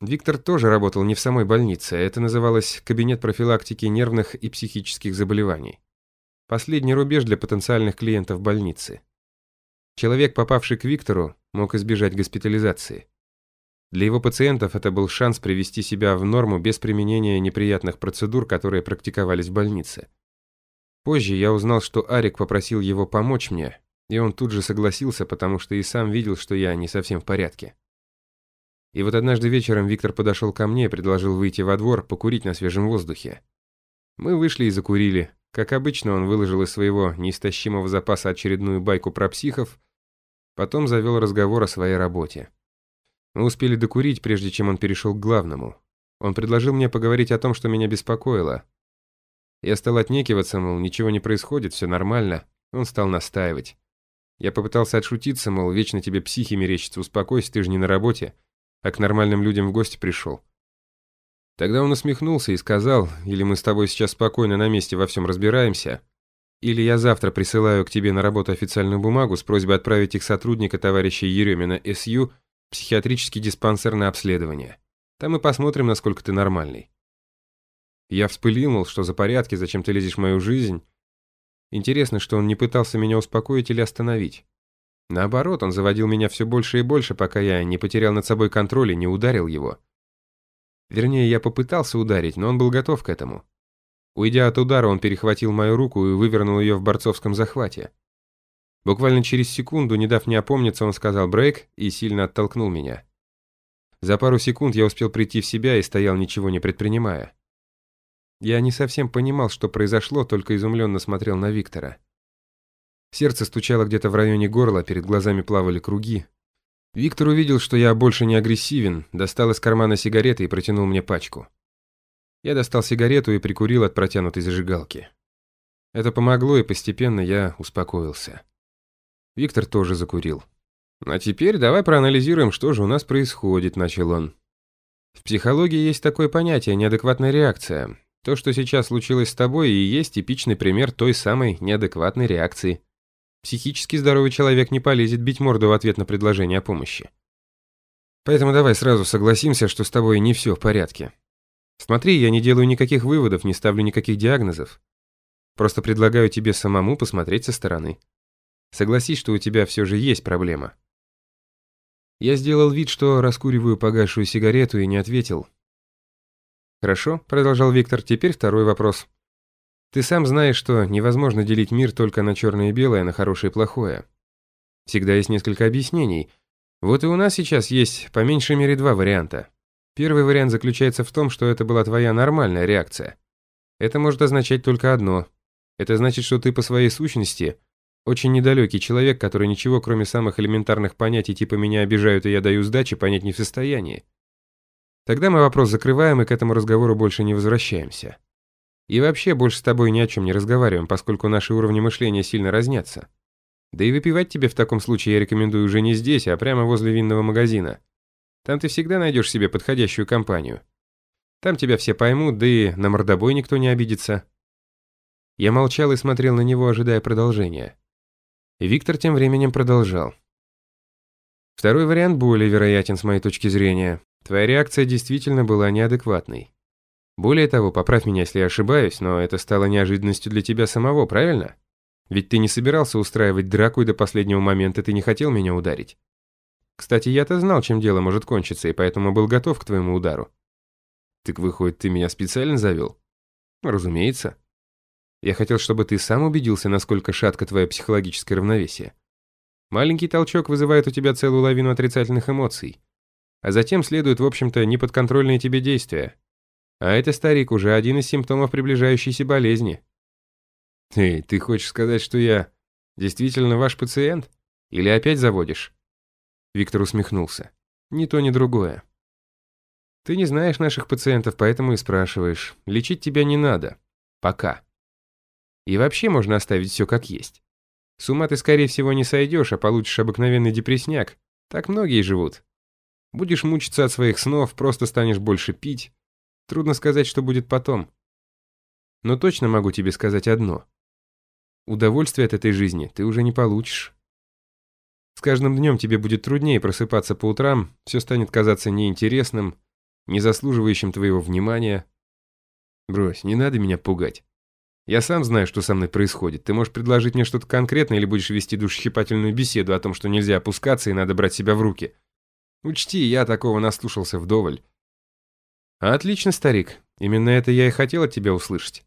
Виктор тоже работал не в самой больнице, это называлось «Кабинет профилактики нервных и психических заболеваний». Последний рубеж для потенциальных клиентов больницы. Человек, попавший к Виктору, мог избежать госпитализации. Для его пациентов это был шанс привести себя в норму без применения неприятных процедур, которые практиковались в больнице. Позже я узнал, что Арик попросил его помочь мне, и он тут же согласился, потому что и сам видел, что я не совсем в порядке. И вот однажды вечером Виктор подошел ко мне и предложил выйти во двор, покурить на свежем воздухе. Мы вышли и закурили. Как обычно, он выложил из своего неистощимого запаса очередную байку про психов, потом завел разговор о своей работе. Мы успели докурить, прежде чем он перешел к главному. Он предложил мне поговорить о том, что меня беспокоило. Я стал отнекиваться, мол, ничего не происходит, все нормально. Он стал настаивать. Я попытался отшутиться, мол, вечно тебе психи мерещится, успокойся, ты же не на работе а к нормальным людям в гости пришел. Тогда он усмехнулся и сказал, или мы с тобой сейчас спокойно на месте во всем разбираемся, или я завтра присылаю к тебе на работу официальную бумагу с просьбой отправить их сотрудника товарища Еремина СЮ в психиатрический диспансер на обследование. Там мы посмотрим, насколько ты нормальный. Я вспылил, что за порядки, зачем ты лезешь в мою жизнь. Интересно, что он не пытался меня успокоить или остановить. Наоборот, он заводил меня все больше и больше, пока я не потерял над собой контроль и не ударил его. Вернее, я попытался ударить, но он был готов к этому. Уйдя от удара, он перехватил мою руку и вывернул ее в борцовском захвате. Буквально через секунду, не дав мне опомниться, он сказал «брейк» и сильно оттолкнул меня. За пару секунд я успел прийти в себя и стоял, ничего не предпринимая. Я не совсем понимал, что произошло, только изумленно смотрел на Виктора. Сердце стучало где-то в районе горла, перед глазами плавали круги. Виктор увидел, что я больше не агрессивен, достал из кармана сигареты и протянул мне пачку. Я достал сигарету и прикурил от протянутой зажигалки. Это помогло, и постепенно я успокоился. Виктор тоже закурил. «А теперь давай проанализируем, что же у нас происходит», — начал он. «В психологии есть такое понятие – неадекватная реакция. То, что сейчас случилось с тобой, и есть типичный пример той самой неадекватной реакции. Психически здоровый человек не полезет бить морду в ответ на предложение о помощи. Поэтому давай сразу согласимся, что с тобой не все в порядке. Смотри, я не делаю никаких выводов, не ставлю никаких диагнозов. Просто предлагаю тебе самому посмотреть со стороны. Согласись, что у тебя все же есть проблема. Я сделал вид, что раскуриваю погасшую сигарету и не ответил. «Хорошо», — продолжал Виктор, — «теперь второй вопрос. Ты сам знаешь, что невозможно делить мир только на черное и белое, на хорошее и плохое. Всегда есть несколько объяснений. Вот и у нас сейчас есть по меньшей мере два варианта. Первый вариант заключается в том, что это была твоя нормальная реакция. Это может означать только одно. Это значит, что ты по своей сущности очень недалекий человек, который ничего, кроме самых элементарных понятий типа «меня обижают и я даю сдачи», понять не в состоянии. Тогда мы вопрос закрываем и к этому разговору больше не возвращаемся. И вообще больше с тобой ни о чем не разговариваем, поскольку наши уровни мышления сильно разнятся. Да и выпивать тебе в таком случае я рекомендую уже не здесь, а прямо возле винного магазина. Там ты всегда найдешь себе подходящую компанию. Там тебя все поймут, да и на мордобой никто не обидится. Я молчал и смотрел на него, ожидая продолжения. Виктор тем временем продолжал. Второй вариант более вероятен с моей точки зрения. Твоя реакция действительно была неадекватной. Более того, поправь меня, если я ошибаюсь, но это стало неожиданностью для тебя самого, правильно? Ведь ты не собирался устраивать драку, и до последнего момента ты не хотел меня ударить. Кстати, я-то знал, чем дело может кончиться, и поэтому был готов к твоему удару. Так выходит, ты меня специально завел? Разумеется. Я хотел, чтобы ты сам убедился, насколько шатко твое психологическое равновесие. Маленький толчок вызывает у тебя целую лавину отрицательных эмоций. А затем следуют, в общем-то, неподконтрольные тебе действия. А это, старик, уже один из симптомов приближающейся болезни. Эй, ты хочешь сказать, что я действительно ваш пациент? Или опять заводишь? Виктор усмехнулся. Ни то, ни другое. Ты не знаешь наших пациентов, поэтому и спрашиваешь. Лечить тебя не надо. Пока. И вообще можно оставить все как есть. С ума ты, скорее всего, не сойдешь, а получишь обыкновенный депресняк. Так многие живут. Будешь мучиться от своих снов, просто станешь больше пить, Трудно сказать, что будет потом. Но точно могу тебе сказать одно. Удовольствие от этой жизни ты уже не получишь. С каждым днем тебе будет труднее просыпаться по утрам, все станет казаться неинтересным, не заслуживающим твоего внимания. Брось, не надо меня пугать. Я сам знаю, что со мной происходит. Ты можешь предложить мне что-то конкретное или будешь вести душесчипательную беседу о том, что нельзя опускаться и надо брать себя в руки. Учти, я такого наслушался вдоволь. Отлично, старик. Именно это я и хотел от тебя услышать.